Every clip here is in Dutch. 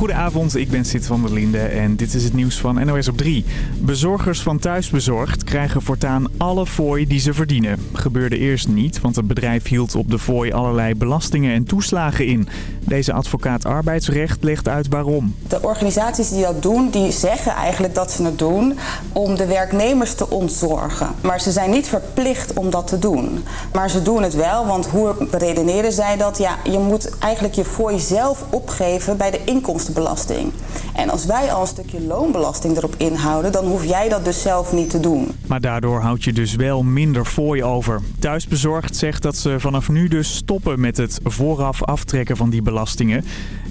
Goedenavond, ik ben Sid van der Linde en dit is het nieuws van NOS op 3. Bezorgers van Thuisbezorgd krijgen voortaan alle fooi die ze verdienen. Gebeurde eerst niet, want het bedrijf hield op de fooi allerlei belastingen en toeslagen in. Deze advocaat arbeidsrecht legt uit waarom. De organisaties die dat doen, die zeggen eigenlijk dat ze het doen om de werknemers te ontzorgen. Maar ze zijn niet verplicht om dat te doen. Maar ze doen het wel, want hoe redeneren zij dat? Ja, je moet eigenlijk je fooi zelf opgeven bij de inkomstenbelasting. En als wij al een stukje loonbelasting erop inhouden, dan hoef jij dat dus zelf niet te doen. Maar daardoor houd je dus wel minder fooi over. Thuisbezorgd zegt dat ze vanaf nu dus stoppen met het vooraf aftrekken van die belastingen.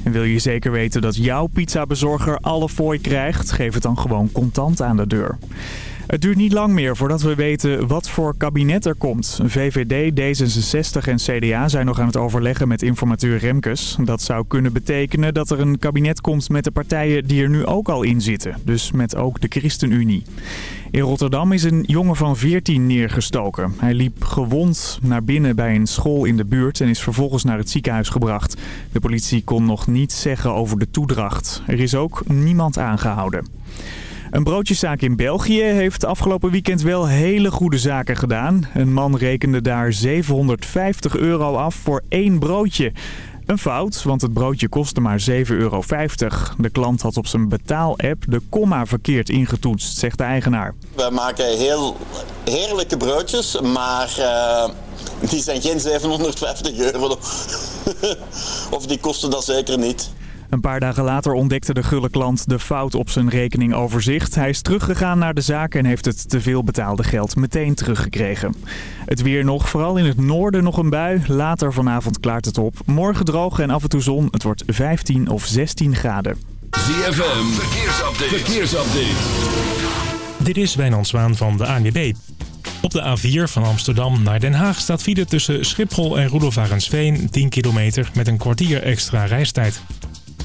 En wil je zeker weten dat jouw pizzabezorger alle fooi krijgt, geef het dan gewoon contant aan de deur. Het duurt niet lang meer voordat we weten wat voor kabinet er komt. VVD, D66 en CDA zijn nog aan het overleggen met informateur Remkes. Dat zou kunnen betekenen dat er een kabinet komt met de partijen die er nu ook al in zitten. Dus met ook de ChristenUnie. In Rotterdam is een jongen van 14 neergestoken. Hij liep gewond naar binnen bij een school in de buurt en is vervolgens naar het ziekenhuis gebracht. De politie kon nog niets zeggen over de toedracht. Er is ook niemand aangehouden. Een broodjeszaak in België heeft afgelopen weekend wel hele goede zaken gedaan. Een man rekende daar 750 euro af voor één broodje. Een fout, want het broodje kostte maar 7,50 euro. De klant had op zijn betaal-app de komma verkeerd ingetoetst, zegt de eigenaar. We maken heel heerlijke broodjes, maar uh, die zijn geen 750 euro. of die kosten dat zeker niet. Een paar dagen later ontdekte de gulle klant de fout op zijn rekeningoverzicht. Hij is teruggegaan naar de zaak en heeft het te veel betaalde geld meteen teruggekregen. Het weer nog, vooral in het noorden nog een bui. Later vanavond klaart het op. Morgen droog en af en toe zon. Het wordt 15 of 16 graden. ZFM, verkeersupdate. verkeersupdate. Dit is Wijnand Zwaan van de ANWB. Op de A4 van Amsterdam naar Den Haag staat file tussen Schiphol en Roelofarensveen 10 kilometer met een kwartier extra reistijd.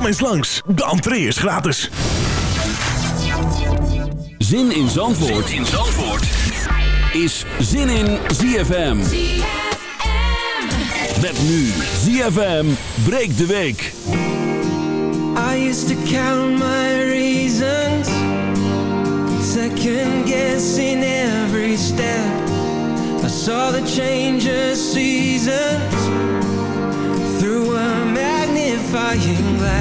Kom eens langs, de entree is gratis. Zin in Zandvoort, in Zandvoort. is Zin in ZFM. Met nu ZFM breekt de week. I used to count my reasons Second guessing every step I saw the change of seasons Through a magnifying glass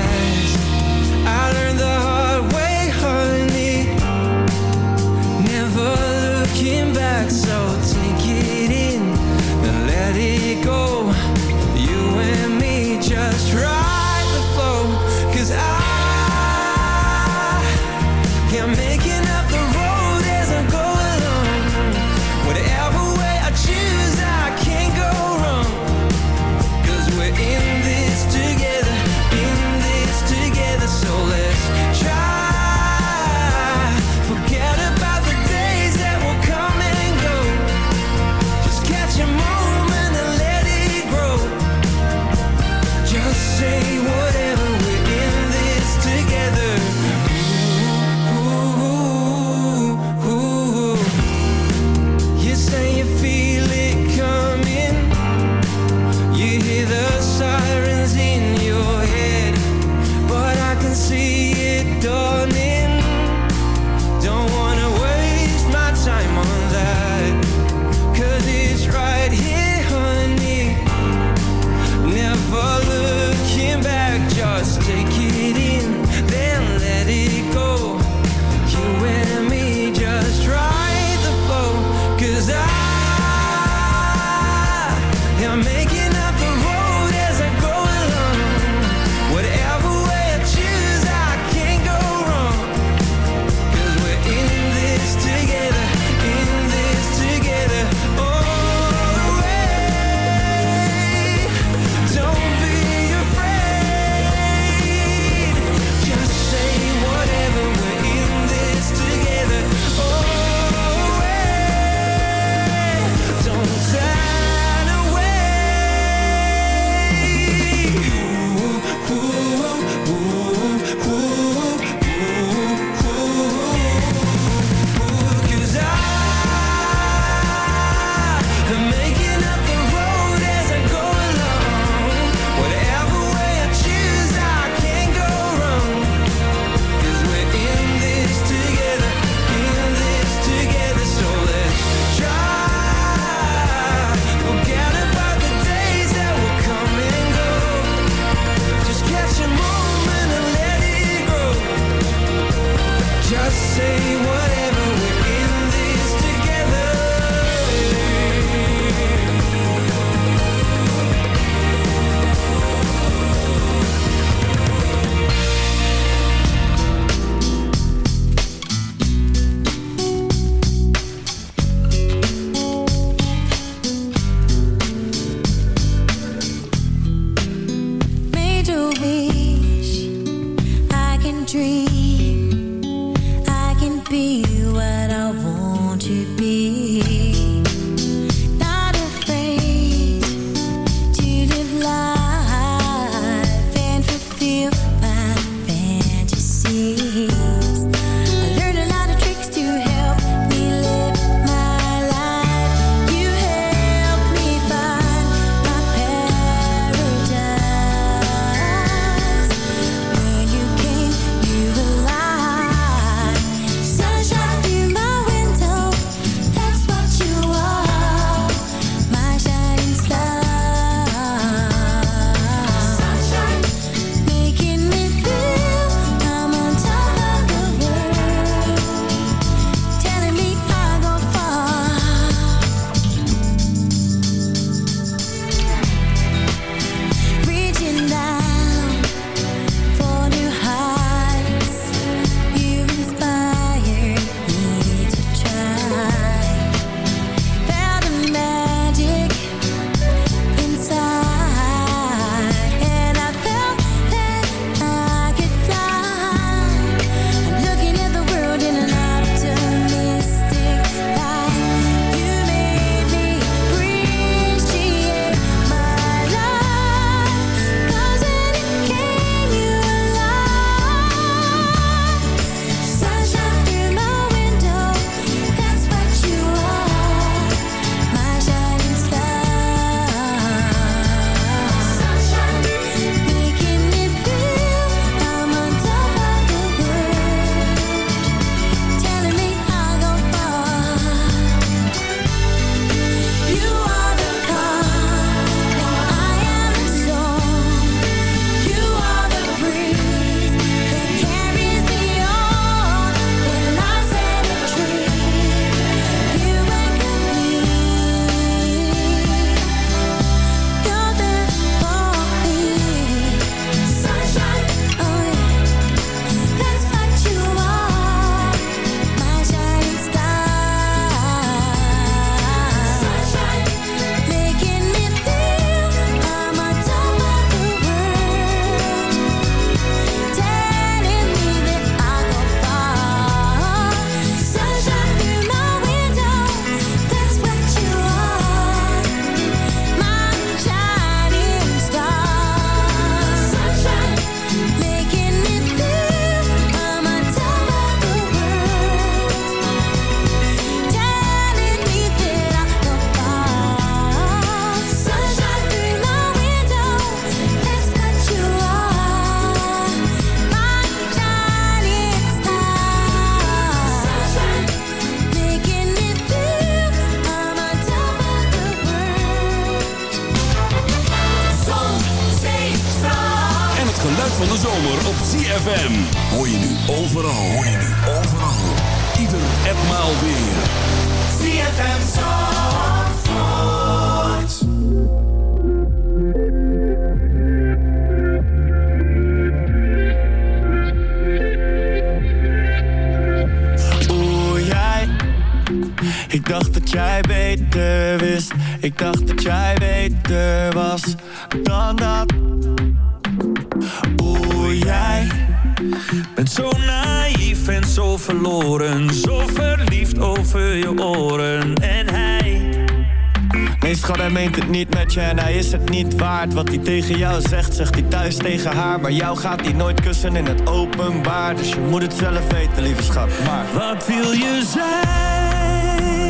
thuis tegen haar. Maar jou gaat hij nooit kussen in het openbaar. Dus je moet het zelf weten, lieve schat. Maar Wat wil je zijn?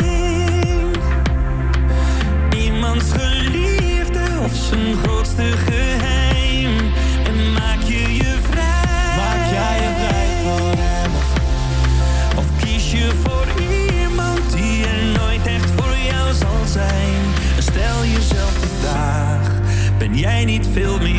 Iemands geliefde of zijn grootste geheim? En maak je je vrij? maak jij je vrij van hem? Of kies je voor iemand die er nooit echt voor jou zal zijn? En stel jezelf de vraag: ben jij niet veel meer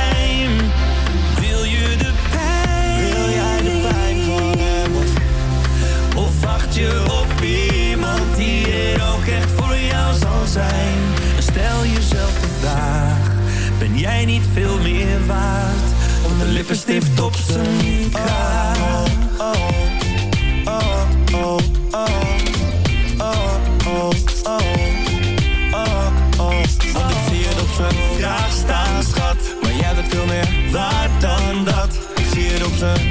Niet veel meer waard dan de lippenstift op zijn kraag? Oh, oh, oh, oh, oh, oh, oh, oh, oh. Want zie het op zijn kraag staan, schat. Maar jij bent veel meer waard dan dat. Ik zie het op zijn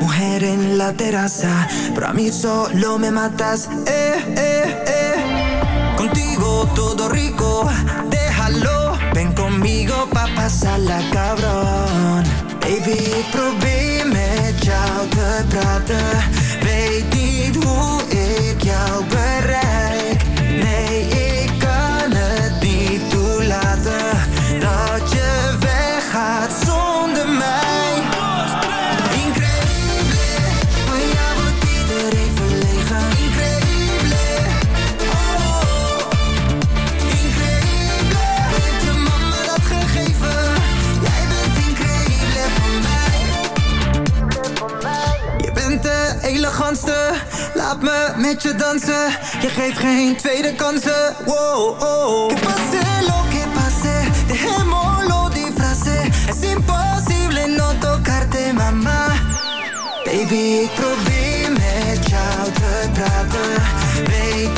mujer en la terraza, pero a mí solo me matas, eh, eh, eh. Contigo todo rico, déjalo, ven conmigo pa' pasarla cabrón. Baby, probé Je geeft geen tweede kansen. Wow, oh. Que pase lo que pase, dejémoslo disfrace. Es imposible no tocarte, mama. Baby, ik probeer met jou te praten. Weet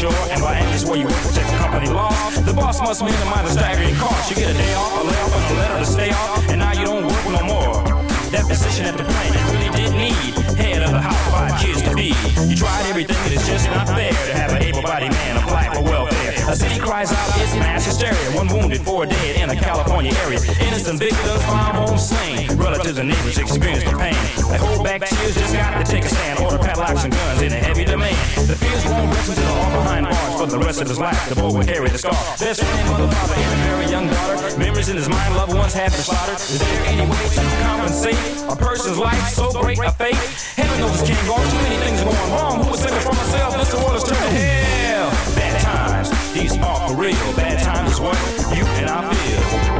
Sure. And by and where you work, protect the company laws. The boss must minimize the staggering cost. You get a day off, a layoff, and a letter to stay off. And now you don't work no more. That position at the plant you really did need. Head of the house, five kids to be. You tried everything, and it's just not fair to have an able-bodied man apply for welfare. A city cries out, it's mass hysteria. One wounded, four dead in a California area. Innocent victims found home slain. Relatives and neighbors experience the pain. They hold back tears, just got to take a stand. Order padlocks and guns in a heavy demand. The fears won't rest until all behind bars for the rest of his life. The boy will carry the scar. Best friend, mother, father, and a very young daughter. Memories in his mind, loved ones have been slaughtered. Is there any way to compensate a person's life so great a fate? Heaven knows it can't go on. Too many things are going wrong. Who was thinking for myself? This world is turning hell. Bad times, these are for real. Bad times is what you and I feel.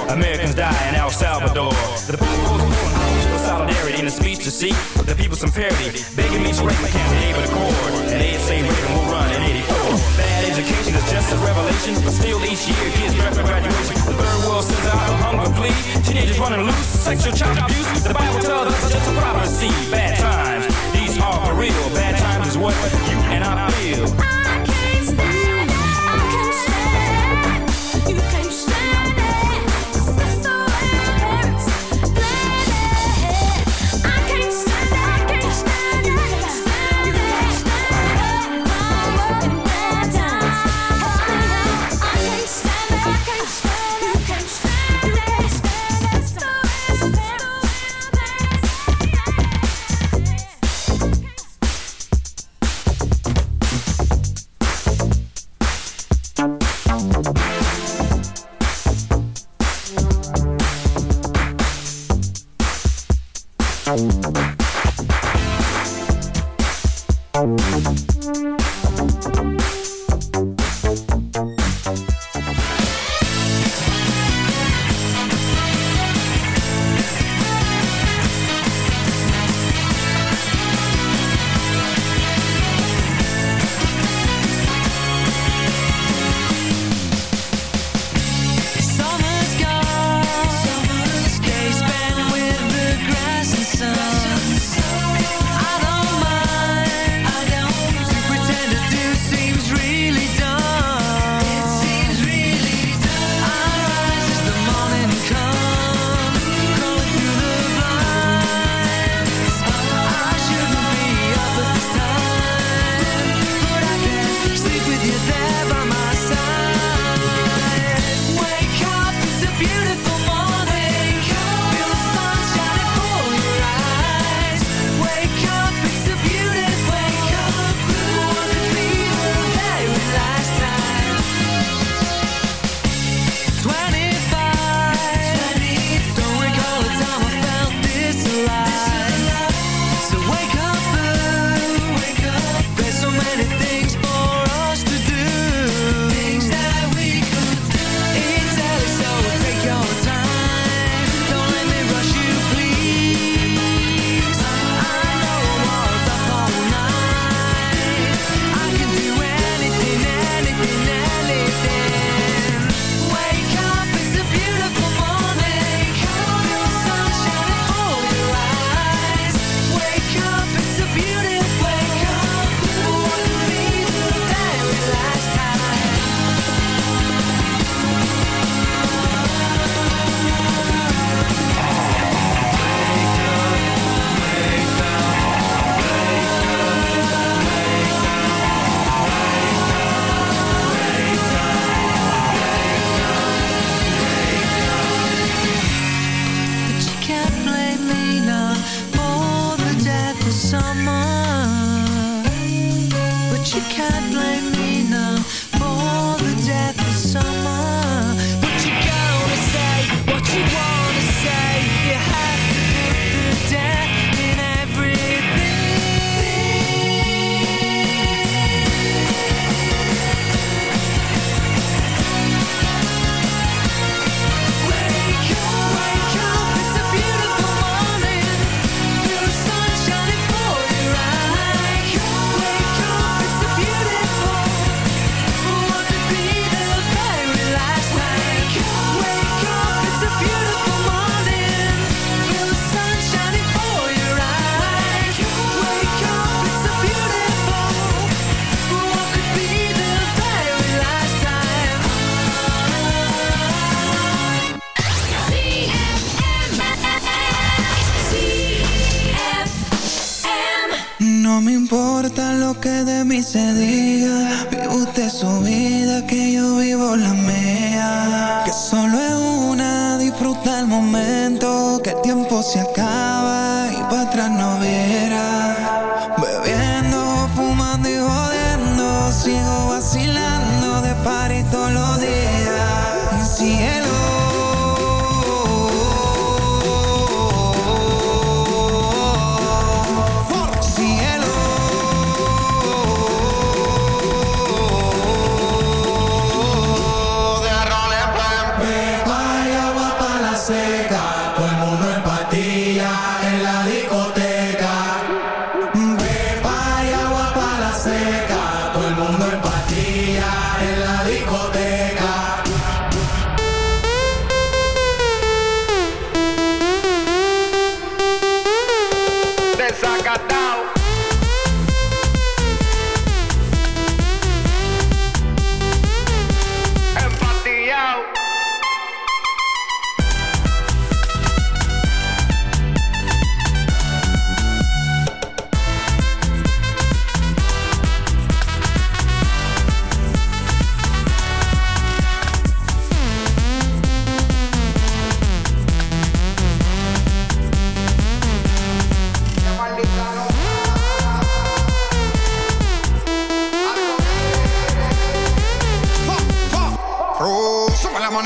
Americans die in El Salvador. The people for solidarity in a speech to seek the people some parity, begging me to break my county able to cord. And they say Reagan will run in 84. Bad education is just a revelation, but still each year kids draft for graduation. The third world sends out a hunger plea. Teenagers running loose, sexual child abuse. The Bible tells us it's just a prophecy. Bad times, these are for real. Bad times is what you and I feel.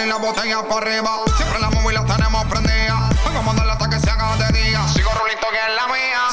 y la botella para arriba. Siempre la móvil la tenemos prendida. Vamos a darle hasta que se haga de día. Sigo rulito que es la mía.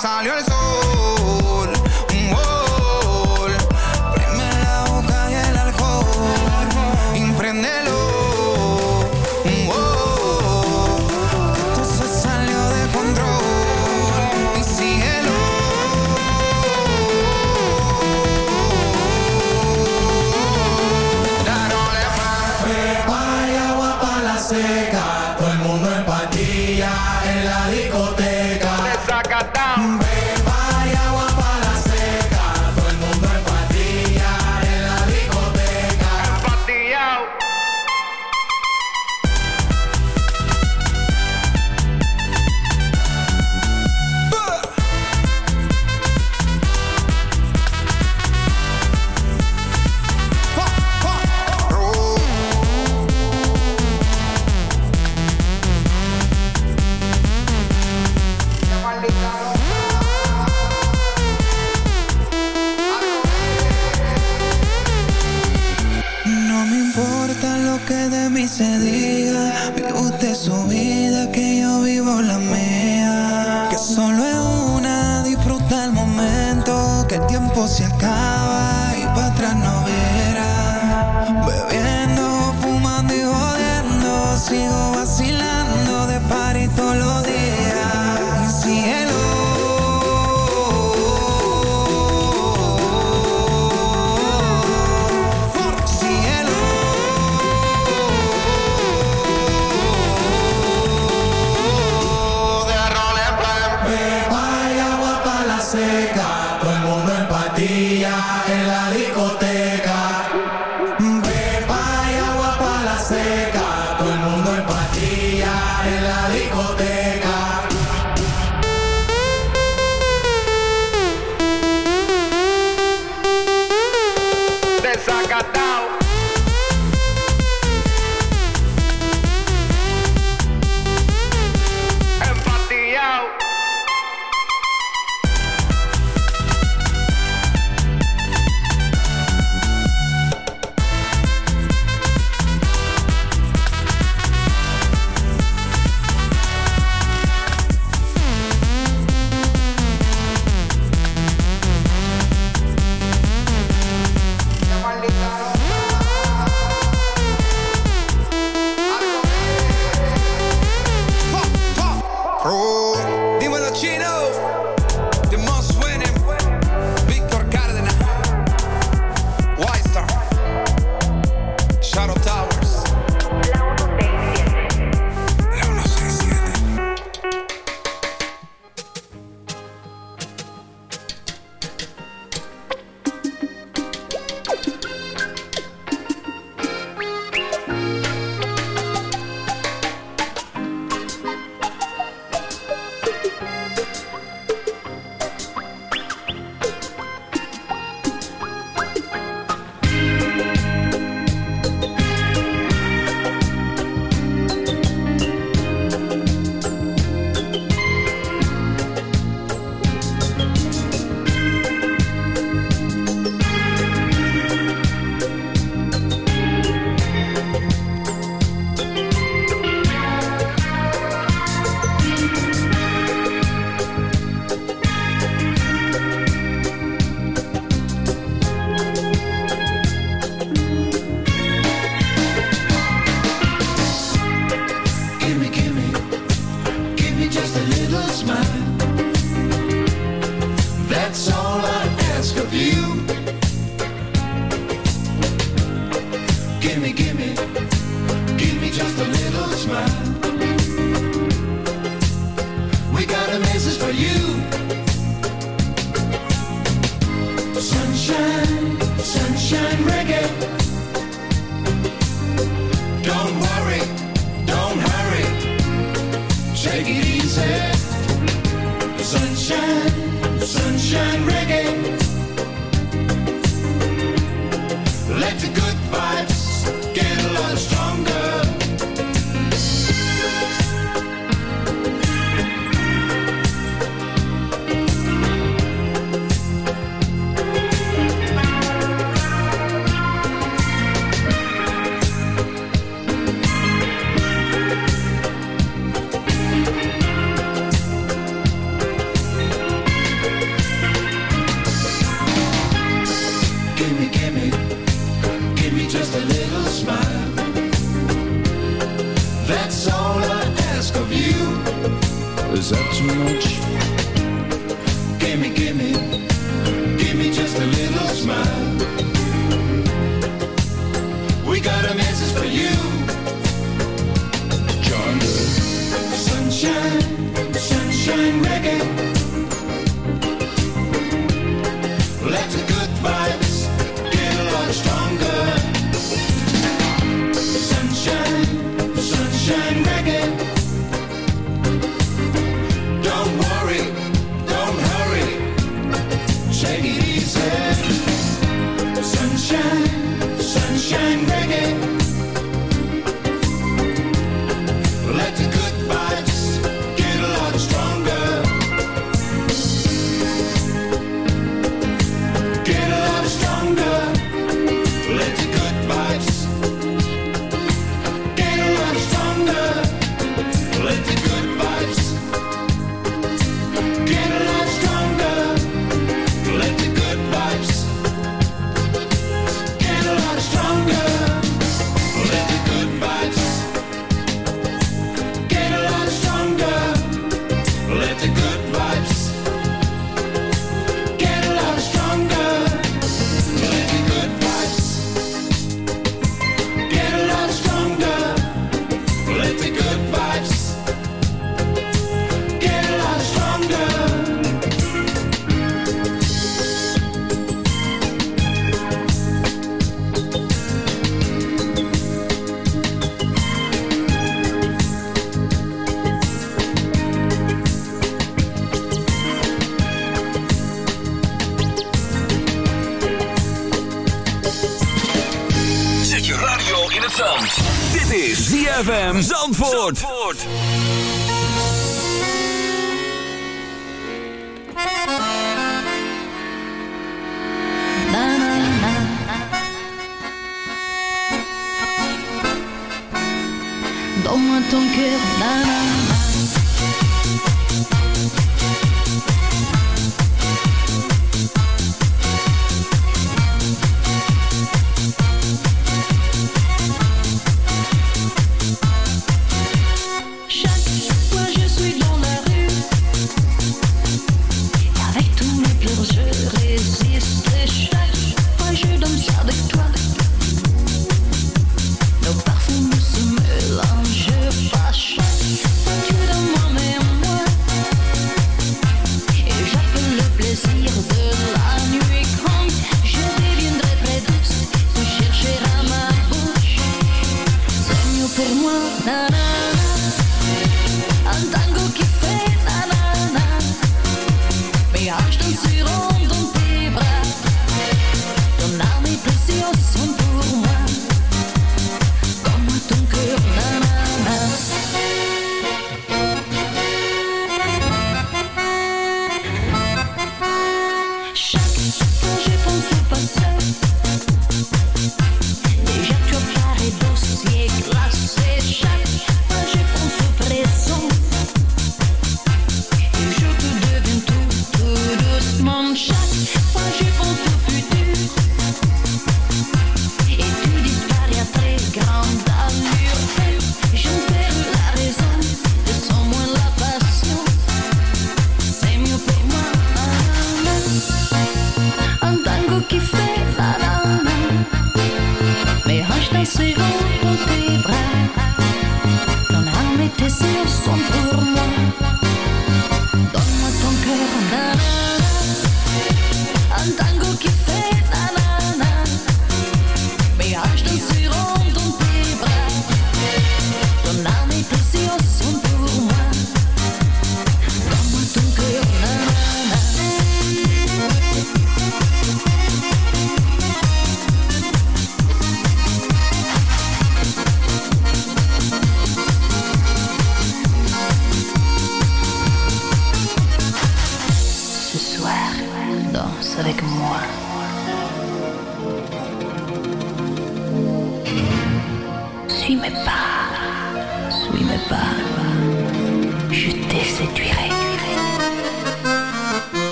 second Zandvoort. Zandvoort. Ton cœur,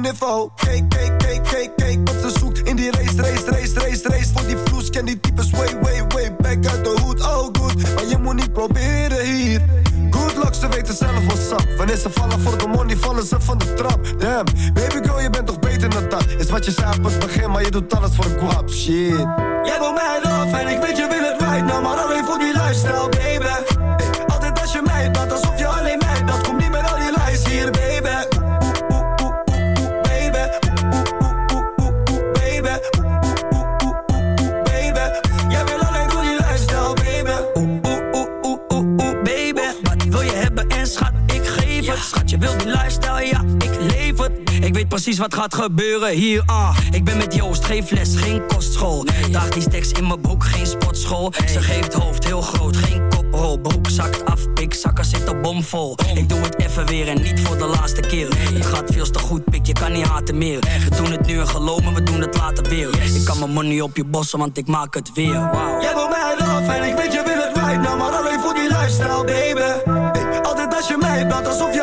niveau. Kijk, kijk, kijk, kijk, kijk wat ze zoekt. In die race, race, race, race, race. Voor die vloes, ken die types way, way, way back uit de hoed. Oh, good, maar je moet niet proberen hier. Good luck, ze weten zelf what's up. Wanneer ze vallen voor de money, vallen ze van de trap. Damn, baby girl, je bent toch beter dan dat. Is wat je zei op het begin, maar je doet alles voor guap. Shit. Wat gaat gebeuren hier, ah. Ik ben met Joost, geef les, geen kostschool. Draag die stacks in mijn broek, geen sportschool. Ze geeft hoofd heel groot, geen koprol. Broek zakt af, pikzakken zitten bomvol. Ik doe het even weer en niet voor de laatste keer. Het gaat veel te goed, pik, je kan niet haten meer. We doen het nu en geloof me, we doen het later weer. Ik kan mijn money op je bossen, want ik maak het weer, wow. Jij wil mij love en ik weet je wil het right now, maar alleen voor die lifestyle, baby. Altijd als je mij belt, alsof je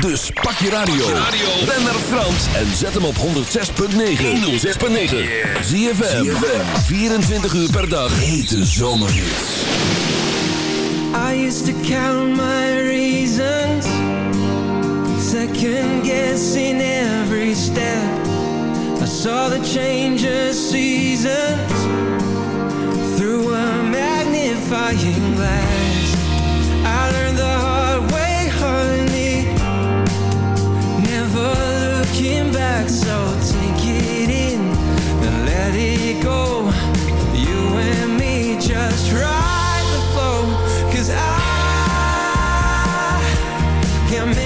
Dus pak je radio. Ben naar Frans en zet hem op 106.9. 106.9. Zie je 24 uur per dag. Hete zomerhits. I used to count my reasons, second guessing every step. I saw the change of seasons through a magnifying glass. Looking back. So take it in and let it go. You and me just ride the flow. Cause I am